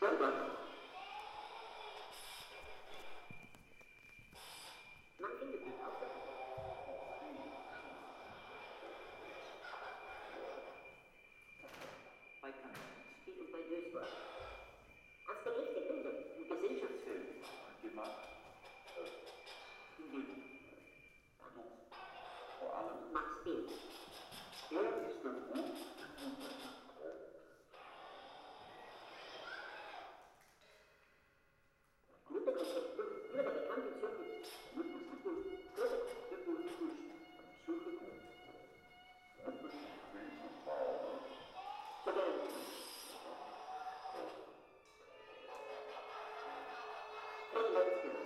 selber Thank you.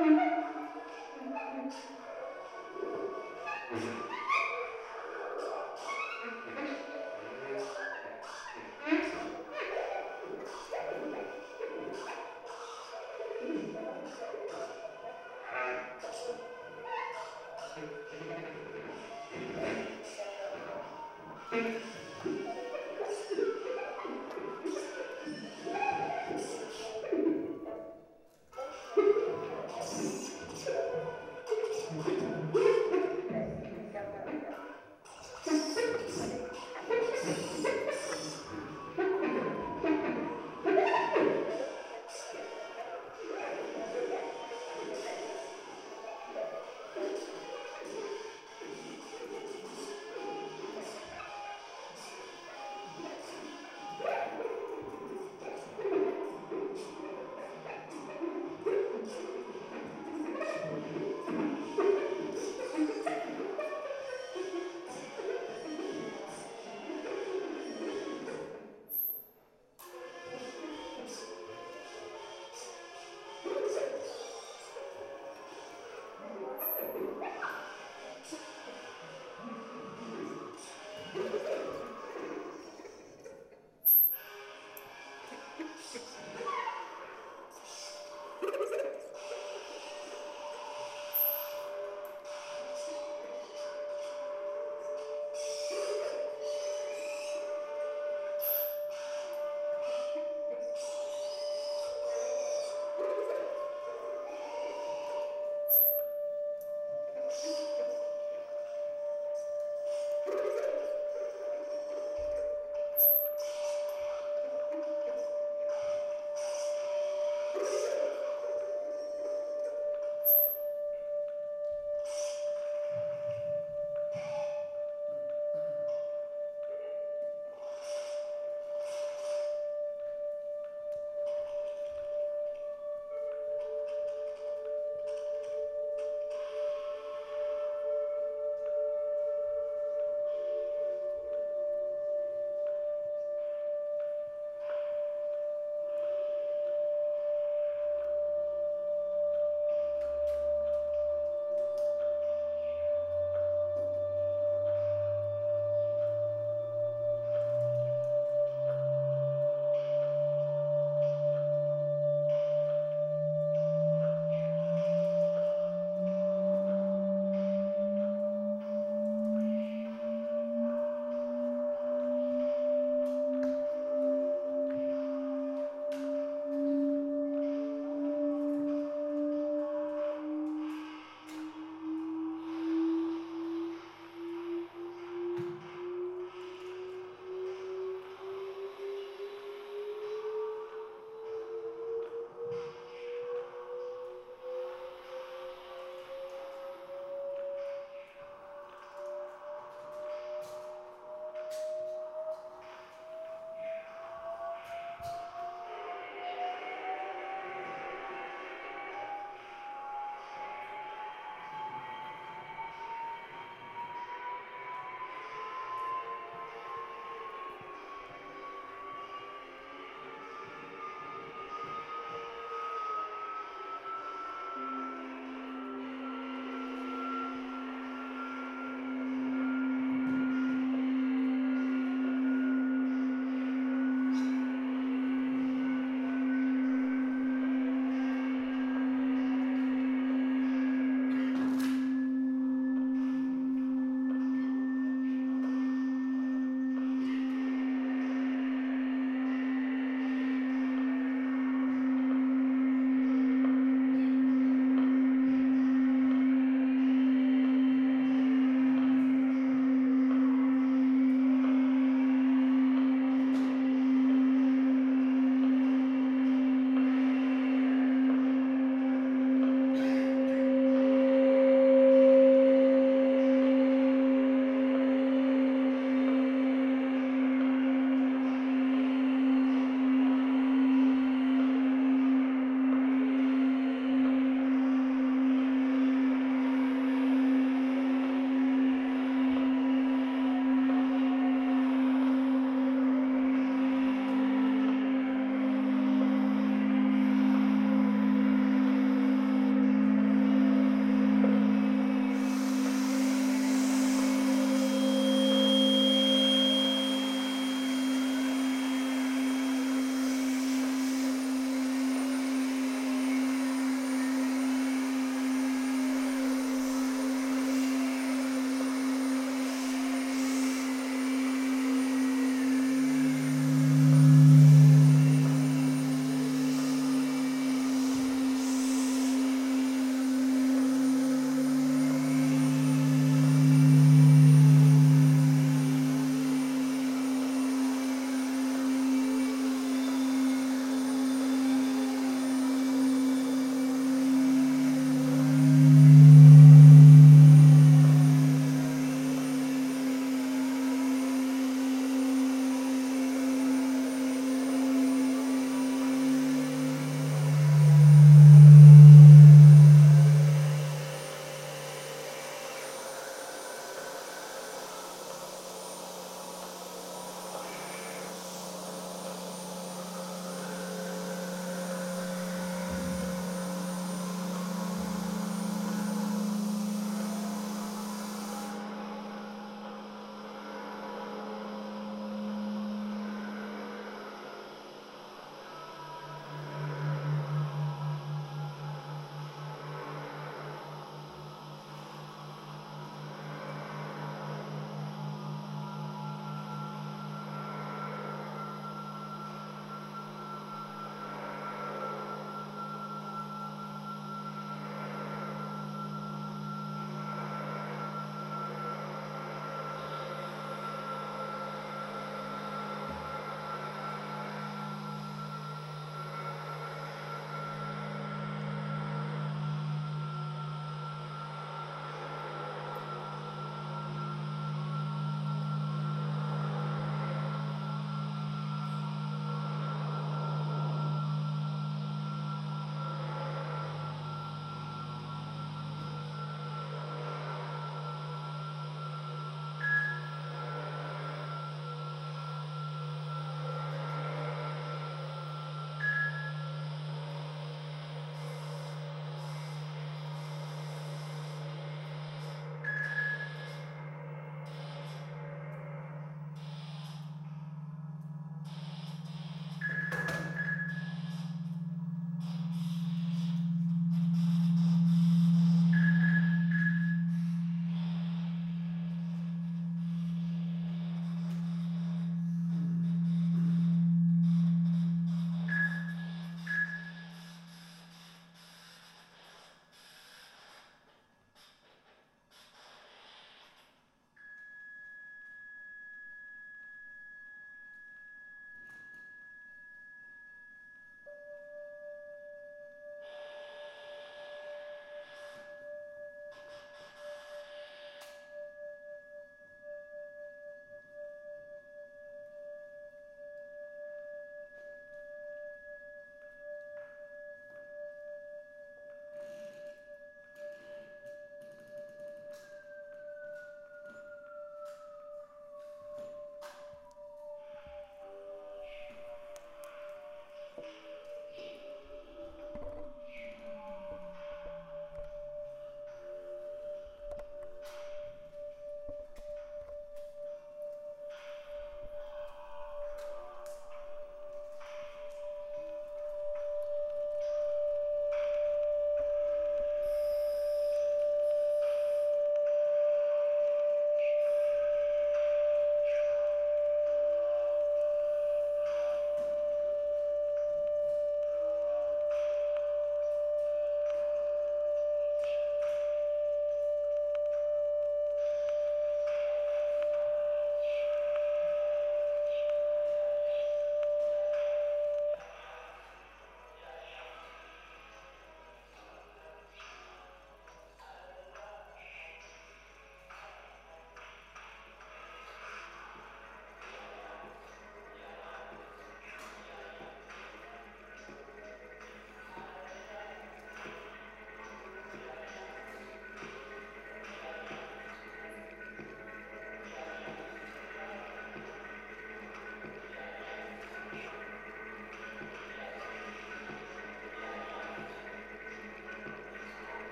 Mm-hmm.